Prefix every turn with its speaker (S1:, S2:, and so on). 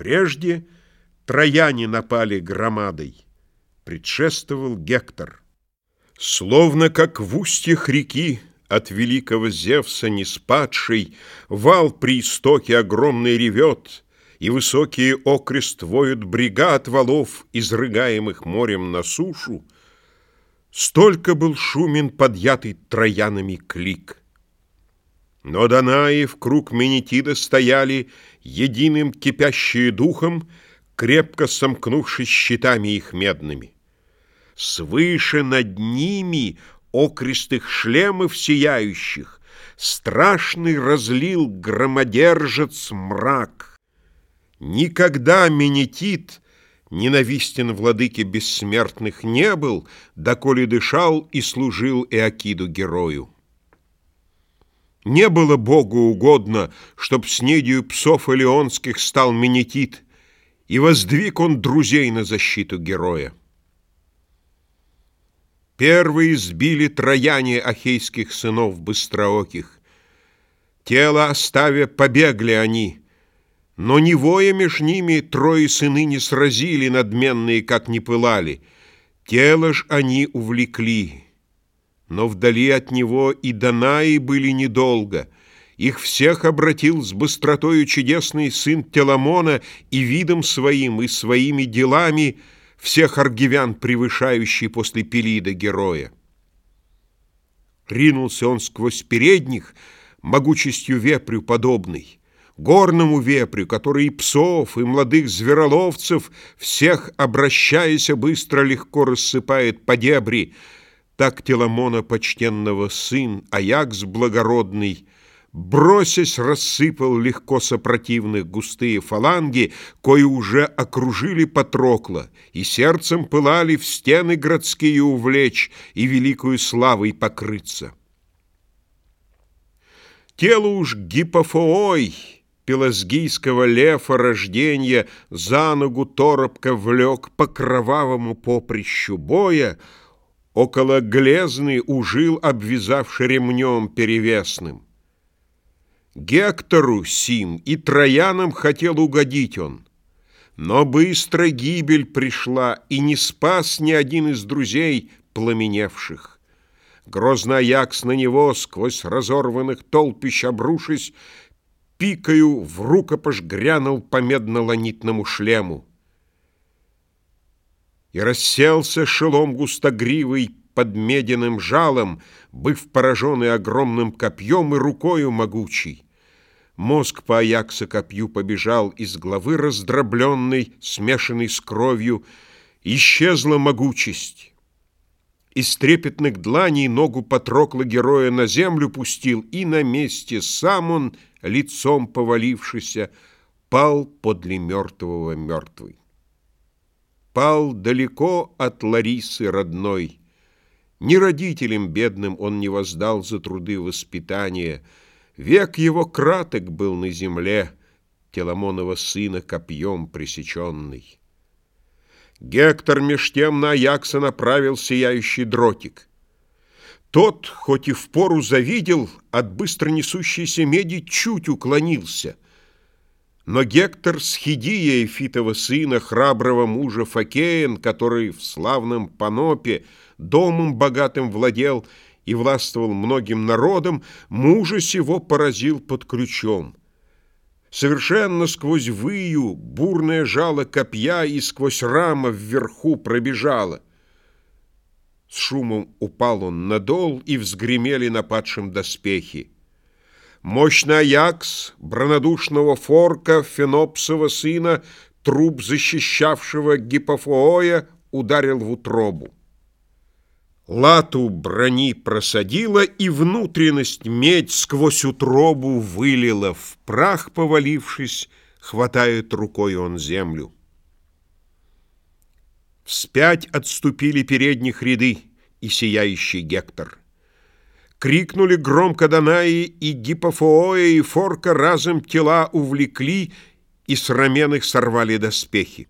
S1: Прежде трояне напали громадой, предшествовал Гектор. Словно как в устьях реки от великого Зевса не спадший, Вал при истоке огромный ревет, И высокие окрест воют бригад валов, Изрыгаемых морем на сушу, Столько был шумен подъятый троянами клик. Но Данаи в круг Менетида стояли, Единым кипящие духом, Крепко сомкнувшись щитами их медными. Свыше над ними окрестых шлемов сияющих Страшный разлил громодержец мрак. Никогда Менетит ненавистен владыке бессмертных не был, Доколе дышал и служил Эакиду герою. Не было Богу угодно, чтоб с недью псов элеонских стал Менетит, и воздвиг он друзей на защиту героя. Первые сбили трояне ахейских сынов быстрооких. Тело оставя, побегли они, но не воя меж ними трое сыны не сразили, надменные, как не пылали. Тело ж они увлекли. Но вдали от него и Данаи были недолго. Их всех обратил с быстротою чудесный сын Теламона и видом своим, и своими делами всех аргивян, превышающий после Пелида героя. Ринулся он сквозь передних, могучестью вепрю подобный, горному вепрю, который и псов, и молодых звероловцев, всех, обращаясь быстро, легко рассыпает по дебри, так Теламона почтенного сын, Аякс благородный, Бросясь, рассыпал легко сопротивных густые фаланги, Кои уже окружили Патрокла, И сердцем пылали в стены городские увлечь И великую славой покрыться. Тело уж гипофоой, пелазгийского лефа рождения За ногу торопко влек по кровавому поприщу боя, Около глезны ужил, обвязавши ремнем перевесным. Гектору сим и Троянам хотел угодить он. Но быстро гибель пришла, и не спас ни один из друзей пламеневших. Грозно Аякс на него, сквозь разорванных толпищ обрушись, пикою в рукопаш грянул по медно-ланитному шлему и расселся шелом густогривый под медяным жалом, быв пораженный огромным копьем и рукою могучей. Мозг по Аякса копью побежал из головы раздробленной, смешанной с кровью, исчезла могучесть. Из трепетных дланей ногу Патрокла героя на землю пустил, и на месте сам он, лицом повалившийся, пал подле мертвого мертвый пал далеко от Ларисы родной. Ни родителям бедным он не воздал за труды воспитания. Век его краток был на земле, Теламонова сына копьем пресеченный. Гектор меж тем на Аякса направил сияющий дротик. Тот, хоть и впору завидел, от быстро несущейся меди чуть уклонился — но Гектор с Хидия, Эфитова сына, храброго мужа Факеен, который в славном Панопе домом богатым владел и властвовал многим народом, мужа сего поразил под ключом. Совершенно сквозь выю бурное жало копья и сквозь рама вверху пробежало. С шумом упал он на дол, и взгремели на падшем доспехи. Мощный Аякс, бронодушного Форка, Фенопсова сына, труп защищавшего Гипофооя, ударил в утробу. Лату брони просадила, и внутренность медь сквозь утробу вылила, в прах повалившись, хватает рукой он землю. Вспять отступили передних ряды и сияющий Гектор. Крикнули громко Данаи, и Гипофооя, и Форка разом тела увлекли, и с раменных сорвали доспехи.